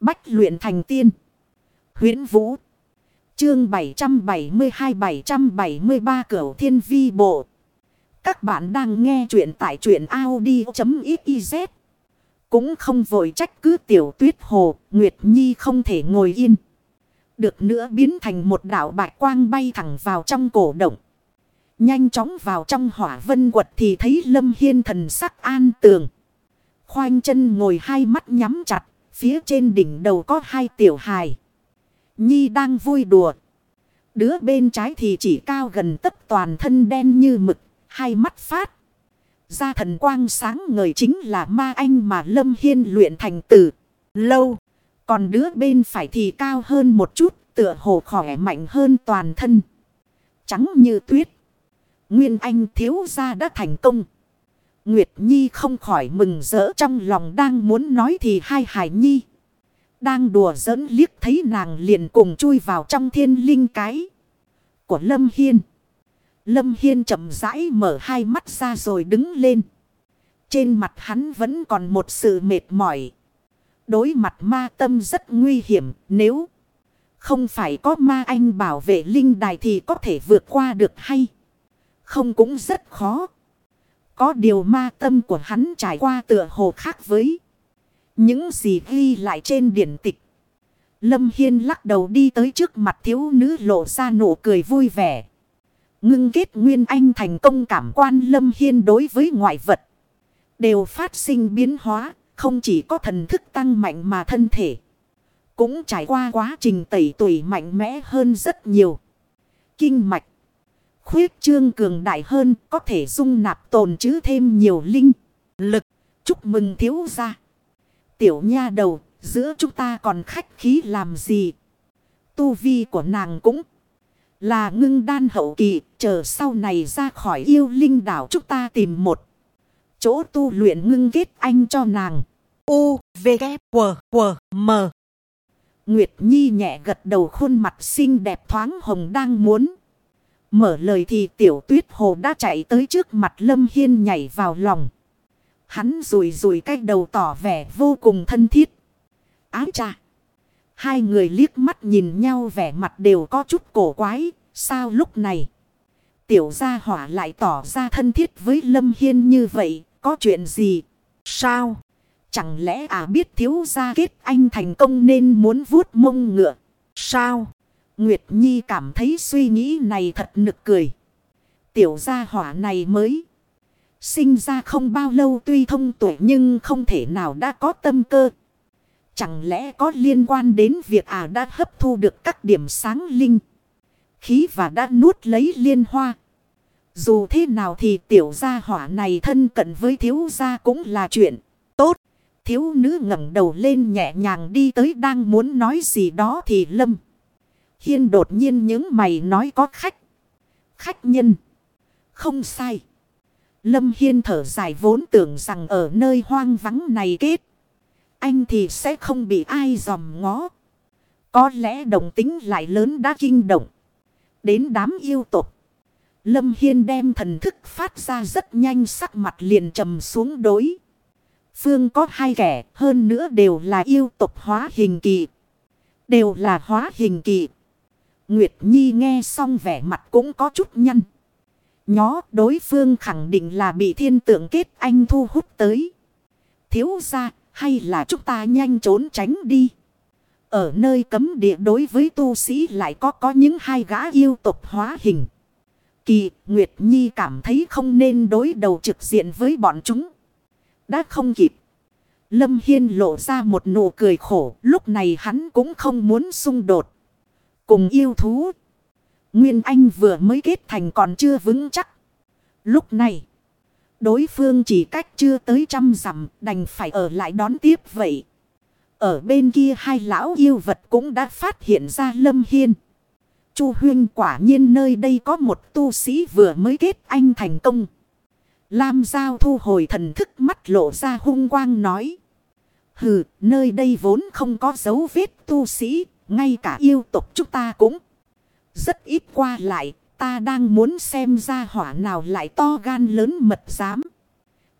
Bách luyện thành tiên. huyễn Vũ. Chương 772-773 Cửu Thiên Vi Bộ. Các bạn đang nghe truyện tại truyện Audi.xyz. Cũng không vội trách cứ tiểu tuyết hồ, Nguyệt Nhi không thể ngồi yên. Được nữa biến thành một đảo bạch quang bay thẳng vào trong cổ động. Nhanh chóng vào trong hỏa vân quật thì thấy Lâm Hiên thần sắc an tường. Khoanh chân ngồi hai mắt nhắm chặt, phía trên đỉnh đầu có hai tiểu hài. Nhi đang vui đùa. Đứa bên trái thì chỉ cao gần tất toàn thân đen như mực, hai mắt phát. Ra thần quang sáng ngời chính là ma anh mà Lâm Hiên luyện thành từ lâu. Còn đứa bên phải thì cao hơn một chút, tựa hồ khỏe mạnh hơn toàn thân. Trắng như tuyết. Nguyên Anh thiếu gia đã thành công. Nguyệt Nhi không khỏi mừng rỡ trong lòng đang muốn nói thì hai hải nhi. Đang đùa giỡn liếc thấy nàng liền cùng chui vào trong thiên linh cái của Lâm Hiên. Lâm Hiên chậm rãi mở hai mắt ra rồi đứng lên. Trên mặt hắn vẫn còn một sự mệt mỏi. Đối mặt ma tâm rất nguy hiểm, nếu không phải có ma anh bảo vệ linh đài thì có thể vượt qua được hay. Không cũng rất khó. Có điều ma tâm của hắn trải qua tựa hồ khác với những gì ghi lại trên điển tịch. Lâm Hiên lắc đầu đi tới trước mặt thiếu nữ lộ ra nụ cười vui vẻ. Ngưng kết Nguyên Anh thành công cảm quan Lâm Hiên đối với ngoại vật. Đều phát sinh biến hóa, không chỉ có thần thức tăng mạnh mà thân thể. Cũng trải qua quá trình tẩy tuổi mạnh mẽ hơn rất nhiều. Kinh mạch. Khuyết trương cường đại hơn có thể dung nạp tồn chứ thêm nhiều linh. Lực. Chúc mừng thiếu gia. Tiểu nha đầu, giữa chúng ta còn khách khí làm gì? Tu vi của nàng cũng là ngưng đan hậu kỳ, chờ sau này ra khỏi yêu linh đảo chúng ta tìm một chỗ tu luyện ngưng kết anh cho nàng. U, V, K, W, W, M. Nguyệt Nhi nhẹ gật đầu khuôn mặt xinh đẹp thoáng hồng đang muốn. Mở lời thì tiểu tuyết hồ đã chạy tới trước mặt Lâm Hiên nhảy vào lòng. Hắn rùi rùi cái đầu tỏ vẻ vô cùng thân thiết. ám cha. Hai người liếc mắt nhìn nhau vẻ mặt đều có chút cổ quái. Sao lúc này? Tiểu gia hỏa lại tỏ ra thân thiết với Lâm Hiên như vậy. Có chuyện gì? Sao? Chẳng lẽ à biết thiếu gia kết anh thành công nên muốn vuốt mông ngựa? Sao? Nguyệt Nhi cảm thấy suy nghĩ này thật nực cười. Tiểu gia hỏa này mới sinh ra không bao lâu tuy thông tuổi nhưng không thể nào đã có tâm cơ. Chẳng lẽ có liên quan đến việc à đã hấp thu được các điểm sáng linh, khí và đã nuốt lấy liên hoa. Dù thế nào thì tiểu gia hỏa này thân cận với thiếu gia cũng là chuyện tốt. Thiếu nữ ngẩng đầu lên nhẹ nhàng đi tới đang muốn nói gì đó thì lâm. Hiên đột nhiên những mày nói có khách. Khách nhân. Không sai. Lâm Hiên thở dài vốn tưởng rằng ở nơi hoang vắng này kết. Anh thì sẽ không bị ai dòm ngó. Có lẽ đồng tính lại lớn đã kinh động. Đến đám yêu tục. Lâm Hiên đem thần thức phát ra rất nhanh sắc mặt liền trầm xuống đối. Phương có hai kẻ, hơn nữa đều là yêu tục hóa hình kỳ. Đều là hóa hình kỳ. Nguyệt Nhi nghe xong vẻ mặt cũng có chút nhăn. Nhó đối phương khẳng định là bị thiên tượng kết anh thu hút tới. Thiếu ra hay là chúng ta nhanh trốn tránh đi. Ở nơi cấm địa đối với tu sĩ lại có có những hai gã yêu tục hóa hình. Kỳ, Nguyệt Nhi cảm thấy không nên đối đầu trực diện với bọn chúng. Đã không kịp. Lâm Hiên lộ ra một nụ cười khổ, lúc này hắn cũng không muốn xung đột. Cùng yêu thú. Nguyên Anh vừa mới kết thành còn chưa vững chắc. Lúc này, đối phương chỉ cách chưa tới trăm dặm đành phải ở lại đón tiếp vậy. Ở bên kia hai lão yêu vật cũng đã phát hiện ra Lâm Hiên. Chu Huyên quả nhiên nơi đây có một tu sĩ vừa mới kết anh thành công. Lam Giao thu hồi thần thức mắt lộ ra hung quang nói. Hừ, nơi đây vốn không có dấu vết tu sĩ, ngay cả yêu tục chúng ta cũng rất ít qua lại, ta đang muốn xem ra hỏa nào lại to gan lớn mật dám.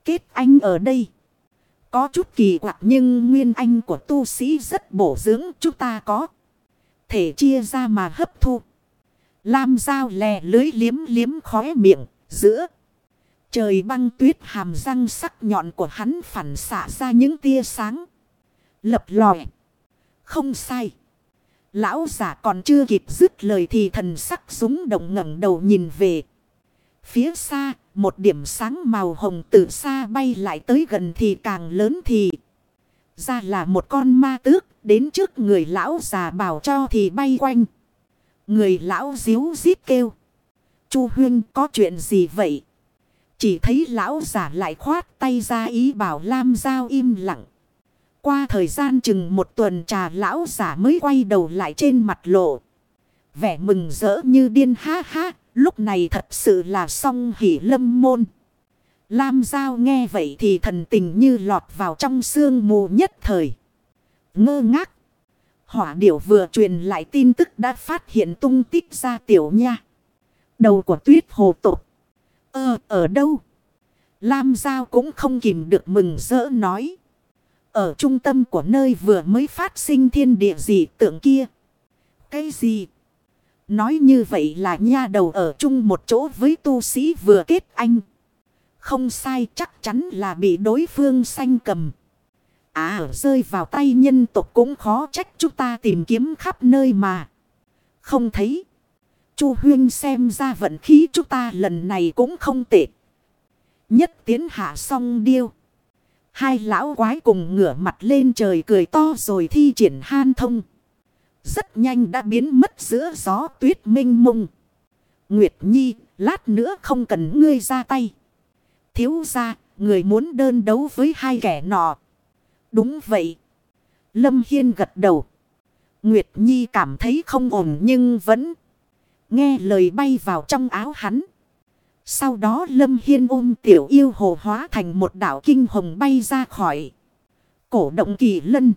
Kết anh ở đây. Có chút kỳ quặc nhưng nguyên anh của tu sĩ rất bổ dưỡng chúng ta có. Thể chia ra mà hấp thu. Lam dao lè lưới liếm liếm khóe miệng giữa. Trời băng tuyết hàm răng sắc nhọn của hắn phản xạ ra những tia sáng. Lập lòi. Không sai. Lão giả còn chưa kịp dứt lời thì thần sắc súng động ngẩng đầu nhìn về. Phía xa, một điểm sáng màu hồng từ xa bay lại tới gần thì càng lớn thì. Ra là một con ma tước, đến trước người lão già bảo cho thì bay quanh. Người lão díu rít kêu. Chu Huyên có chuyện gì vậy? Chỉ thấy lão giả lại khoát tay ra ý bảo Lam Giao im lặng. Qua thời gian chừng một tuần trà lão giả mới quay đầu lại trên mặt lộ. Vẻ mừng rỡ như điên ha ha. Lúc này thật sự là song hỷ lâm môn. Lam Giao nghe vậy thì thần tình như lọt vào trong sương mù nhất thời. Ngơ ngác. Hỏa điểu vừa truyền lại tin tức đã phát hiện tung tích ra tiểu nha. Đầu của tuyết hồ tục. Ờ, ở đâu? Lam Giao cũng không kìm được mừng rỡ nói. Ở trung tâm của nơi vừa mới phát sinh thiên địa dị tượng kia. Cái gì? Nói như vậy là nha đầu ở chung một chỗ với tu sĩ vừa kết anh. Không sai, chắc chắn là bị đối phương sanh cầm. À rơi vào tay nhân tộc cũng khó trách chúng ta tìm kiếm khắp nơi mà. Không thấy. Chu Huyên xem ra vận khí chúng ta lần này cũng không tệ. Nhất tiến hạ xong điêu. Hai lão quái cùng ngửa mặt lên trời cười to rồi thi triển han thông. Rất nhanh đã biến mất giữa gió tuyết minh mông. Nguyệt Nhi, lát nữa không cần ngươi ra tay. Thiếu ra, người muốn đơn đấu với hai kẻ nọ. Đúng vậy. Lâm Hiên gật đầu. Nguyệt Nhi cảm thấy không ổn nhưng vẫn nghe lời bay vào trong áo hắn. Sau đó Lâm Hiên ôm tiểu yêu hồ hóa thành một đảo kinh hồng bay ra khỏi cổ động kỳ lân.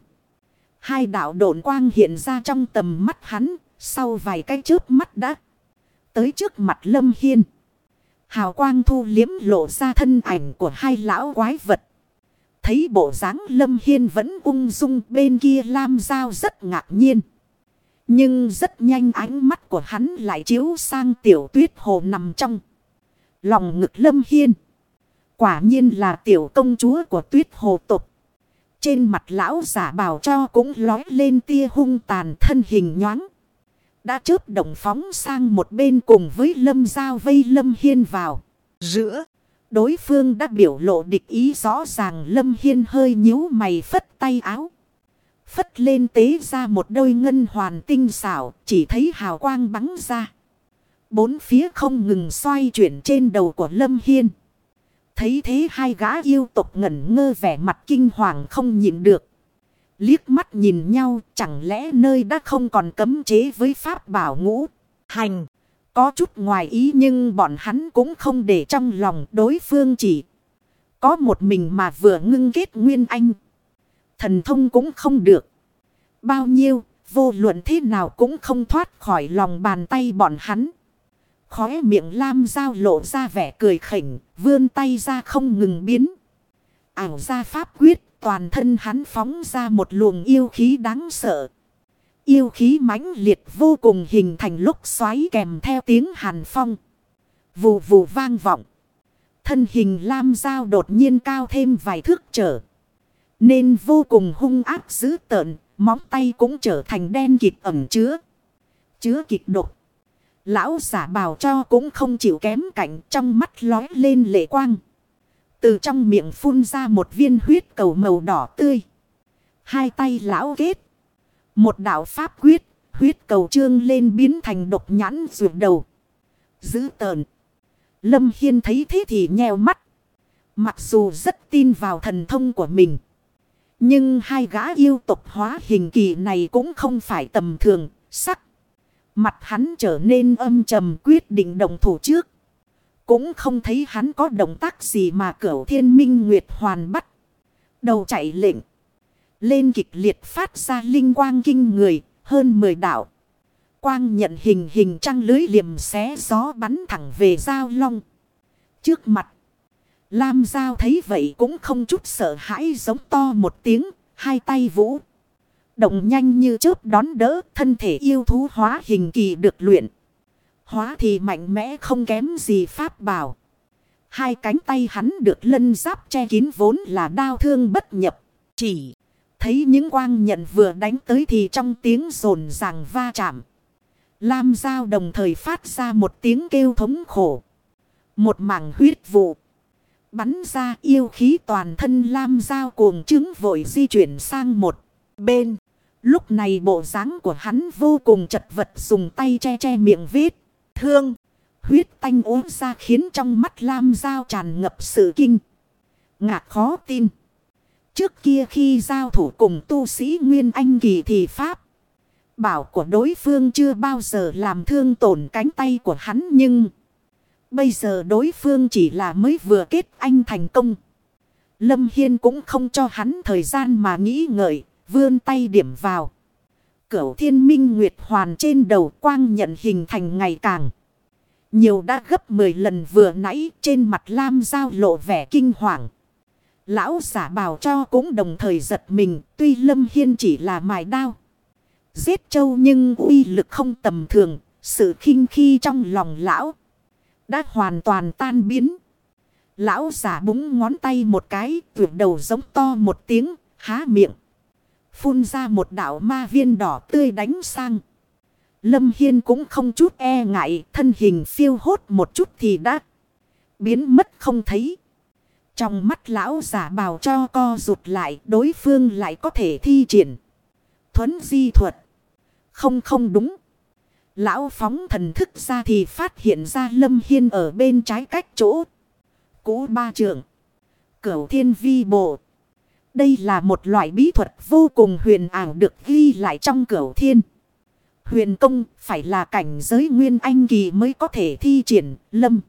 Hai đạo độn quang hiện ra trong tầm mắt hắn, sau vài cái chớp mắt đã tới trước mặt Lâm Hiên. Hào quang thu liếm lộ ra thân ảnh của hai lão quái vật. Thấy bộ dáng Lâm Hiên vẫn ung dung bên kia Lam Giao rất ngạc nhiên. Nhưng rất nhanh ánh mắt của hắn lại chiếu sang tiểu tuyết hồ nằm trong. Lòng ngực Lâm Hiên. Quả nhiên là tiểu công chúa của tuyết hồ tục. Trên mặt lão giả bảo cho cũng lói lên tia hung tàn thân hình nhoáng. Đã chớp động phóng sang một bên cùng với lâm giao vây lâm hiên vào. Giữa, đối phương đã biểu lộ địch ý rõ ràng lâm hiên hơi nhíu mày phất tay áo. Phất lên tế ra một đôi ngân hoàn tinh xảo, chỉ thấy hào quang bắn ra. Bốn phía không ngừng xoay chuyển trên đầu của lâm hiên. Thấy thế hai gã yêu tộc ngẩn ngơ vẻ mặt kinh hoàng không nhìn được. Liếc mắt nhìn nhau chẳng lẽ nơi đã không còn cấm chế với pháp bảo ngũ. Hành. Có chút ngoài ý nhưng bọn hắn cũng không để trong lòng đối phương chỉ. Có một mình mà vừa ngưng kết nguyên anh. Thần thông cũng không được. Bao nhiêu, vô luận thế nào cũng không thoát khỏi lòng bàn tay bọn hắn. Khóe miệng lam dao lộ ra vẻ cười khỉnh, vươn tay ra không ngừng biến. Ảo ra pháp quyết, toàn thân hắn phóng ra một luồng yêu khí đáng sợ. Yêu khí mãnh liệt vô cùng hình thành lúc xoáy kèm theo tiếng hàn phong. Vù vù vang vọng. Thân hình lam dao đột nhiên cao thêm vài thước trở. Nên vô cùng hung ác dữ tợn, móng tay cũng trở thành đen kịt ẩm chứa. Chứa kịch độc. Lão giả bào cho cũng không chịu kém cảnh trong mắt lói lên lệ quang. Từ trong miệng phun ra một viên huyết cầu màu đỏ tươi. Hai tay lão kết. Một đạo pháp quyết, huyết cầu trương lên biến thành độc nhãn ruột đầu. Giữ tờn. Lâm Hiên thấy thế thì nheo mắt. Mặc dù rất tin vào thần thông của mình. Nhưng hai gã yêu tộc hóa hình kỳ này cũng không phải tầm thường, sắc. Mặt hắn trở nên âm trầm quyết định đồng thủ trước. Cũng không thấy hắn có động tác gì mà cửu thiên minh nguyệt hoàn bắt. Đầu chạy lệnh. Lên kịch liệt phát ra linh quang kinh người hơn 10 đạo. Quang nhận hình hình trăng lưới liềm xé gió bắn thẳng về giao long. Trước mặt. Lam Giao thấy vậy cũng không chút sợ hãi giống to một tiếng, hai tay vũ. Động nhanh như chớp đón đỡ, thân thể yêu thú hóa hình kỳ được luyện. Hóa thì mạnh mẽ không kém gì pháp bảo. Hai cánh tay hắn được lân giáp che kín vốn là đau thương bất nhập. Chỉ thấy những quang nhận vừa đánh tới thì trong tiếng rồn ràng va chạm. Lam dao đồng thời phát ra một tiếng kêu thống khổ. Một mảng huyết vụ. Bắn ra yêu khí toàn thân Lam dao cuồng chứng vội di chuyển sang một bên. Lúc này bộ dáng của hắn vô cùng chật vật dùng tay che che miệng vết. Thương. Huyết tanh uống ra khiến trong mắt Lam Giao tràn ngập sự kinh. Ngạc khó tin. Trước kia khi giao thủ cùng tu sĩ Nguyên Anh Kỳ thì Pháp. Bảo của đối phương chưa bao giờ làm thương tổn cánh tay của hắn nhưng... Bây giờ đối phương chỉ là mới vừa kết anh thành công. Lâm Hiên cũng không cho hắn thời gian mà nghĩ ngợi, vươn tay điểm vào. Cửu thiên minh nguyệt hoàn trên đầu quang nhận hình thành ngày càng. Nhiều đã gấp 10 lần vừa nãy trên mặt Lam Giao lộ vẻ kinh hoàng. Lão giả bảo cho cũng đồng thời giật mình tuy Lâm Hiên chỉ là mài đao. Giết châu nhưng uy lực không tầm thường, sự khinh khi trong lòng lão đã hoàn toàn tan biến. Lão giả búng ngón tay một cái, tuyệt đầu giống to một tiếng, há miệng. Phun ra một đảo ma viên đỏ tươi đánh sang. Lâm Hiên cũng không chút e ngại, thân hình phiêu hốt một chút thì đã biến mất không thấy. Trong mắt lão giả bào cho co rụt lại, đối phương lại có thể thi triển. Thuấn di thuật. Không không đúng. Lão phóng thần thức ra thì phát hiện ra Lâm Hiên ở bên trái cách chỗ. Cú ba trường. Cửu thiên vi bộ. Đây là một loại bí thuật vô cùng huyền ảo được ghi lại trong cửu thiên. Huyền công phải là cảnh giới nguyên anh kỳ mới có thể thi triển lâm.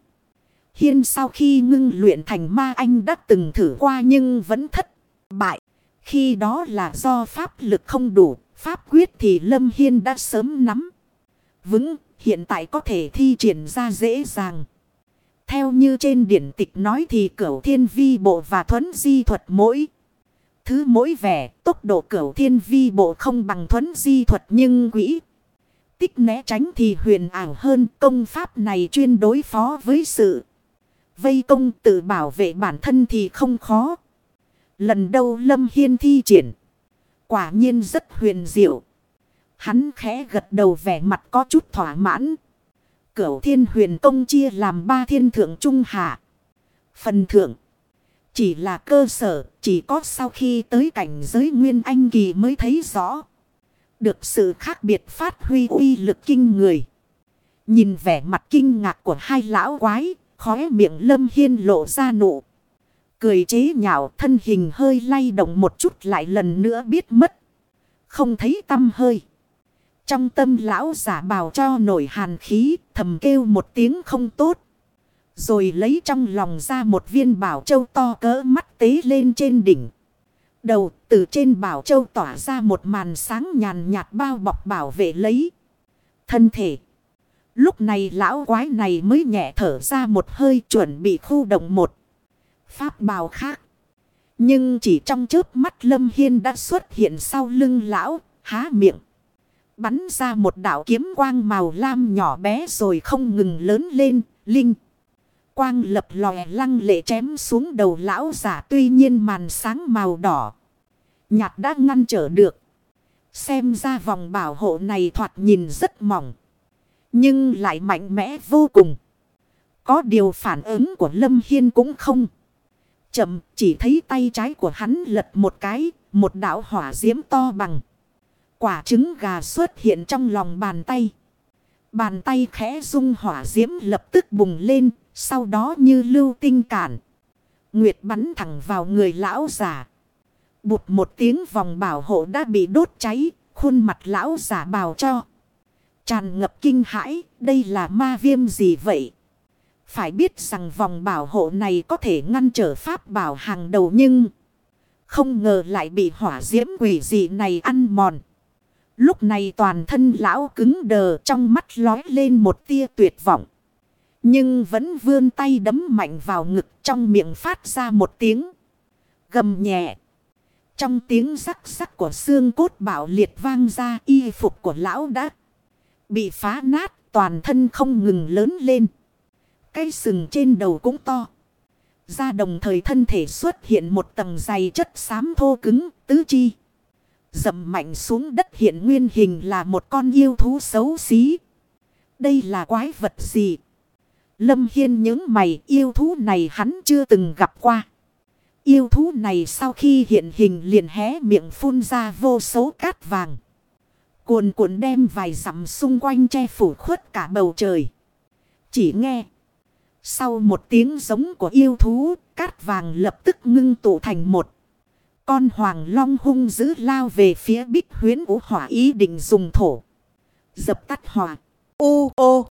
Hiên sau khi ngưng luyện thành ma anh đã từng thử qua nhưng vẫn thất bại. Khi đó là do pháp lực không đủ, pháp quyết thì Lâm Hiên đã sớm nắm. Vững, hiện tại có thể thi triển ra dễ dàng. Theo như trên điển tịch nói thì cửu thiên vi bộ và thuấn di thuật mỗi. Thứ mỗi vẻ, tốc độ cửu thiên vi bộ không bằng thuấn di thuật nhưng quỹ. Tích né tránh thì huyền ảo hơn công pháp này chuyên đối phó với sự. Vây công tự bảo vệ bản thân thì không khó. Lần đầu Lâm Hiên thi triển. Quả nhiên rất huyền diệu. Hắn khẽ gật đầu vẻ mặt có chút thỏa mãn. Cửu thiên huyền công chia làm ba thiên thượng trung hạ. Phần thượng. Chỉ là cơ sở, chỉ có sau khi tới cảnh giới Nguyên Anh Kỳ mới thấy rõ. Được sự khác biệt phát huy uy lực kinh người. Nhìn vẻ mặt kinh ngạc của hai lão quái, khóe miệng lâm hiên lộ ra nụ. Cười chế nhạo thân hình hơi lay động một chút lại lần nữa biết mất. Không thấy tâm hơi. Trong tâm lão giả bào cho nổi hàn khí, thầm kêu một tiếng không tốt. Rồi lấy trong lòng ra một viên bảo châu to cỡ mắt tế lên trên đỉnh. Đầu từ trên bảo châu tỏa ra một màn sáng nhàn nhạt bao bọc bảo vệ lấy. Thân thể. Lúc này lão quái này mới nhẹ thở ra một hơi chuẩn bị khu động một. Pháp bào khác. Nhưng chỉ trong chớp mắt Lâm Hiên đã xuất hiện sau lưng lão, há miệng. Bắn ra một đạo kiếm quang màu lam nhỏ bé rồi không ngừng lớn lên, linh. Quang lập lòe lăng lệ chém xuống đầu lão giả, tuy nhiên màn sáng màu đỏ. Nhạt đã ngăn trở được. Xem ra vòng bảo hộ này thoạt nhìn rất mỏng. Nhưng lại mạnh mẽ vô cùng. Có điều phản ứng của Lâm Hiên cũng không. Chậm, chỉ thấy tay trái của hắn lật một cái. Một đạo hỏa diễm to bằng. Quả trứng gà xuất hiện trong lòng bàn tay. Bàn tay khẽ rung hỏa diễm lập tức bùng lên. Sau đó như lưu tinh cản. Nguyệt bắn thẳng vào người lão giả. Bụt một tiếng vòng bảo hộ đã bị đốt cháy. Khuôn mặt lão giả bào cho. Tràn ngập kinh hãi. Đây là ma viêm gì vậy? Phải biết rằng vòng bảo hộ này có thể ngăn trở pháp bảo hàng đầu nhưng... Không ngờ lại bị hỏa diễm quỷ dị này ăn mòn. Lúc này toàn thân lão cứng đờ, trong mắt lói lên một tia tuyệt vọng. Nhưng vẫn vươn tay đấm mạnh vào ngực, trong miệng phát ra một tiếng. Gầm nhẹ. Trong tiếng rắc rắc của xương cốt bạo liệt vang ra, y phục của lão đã bị phá nát, toàn thân không ngừng lớn lên. cái sừng trên đầu cũng to. Ra đồng thời thân thể xuất hiện một tầng dày chất xám thô cứng, tứ chi. Dậm mạnh xuống đất hiện nguyên hình là một con yêu thú xấu xí. Đây là quái vật gì? Lâm Hiên những mày yêu thú này hắn chưa từng gặp qua. Yêu thú này sau khi hiện hình liền hé miệng phun ra vô số cát vàng. Cuồn cuộn đem vài dặm xung quanh che phủ khuất cả bầu trời. Chỉ nghe. Sau một tiếng giống của yêu thú, cát vàng lập tức ngưng tụ thành một. Con hoàng long hung dữ lao về phía bích huyến ủ hỏa ý định dùng thổ. Dập tắt hỏa. Ô ô.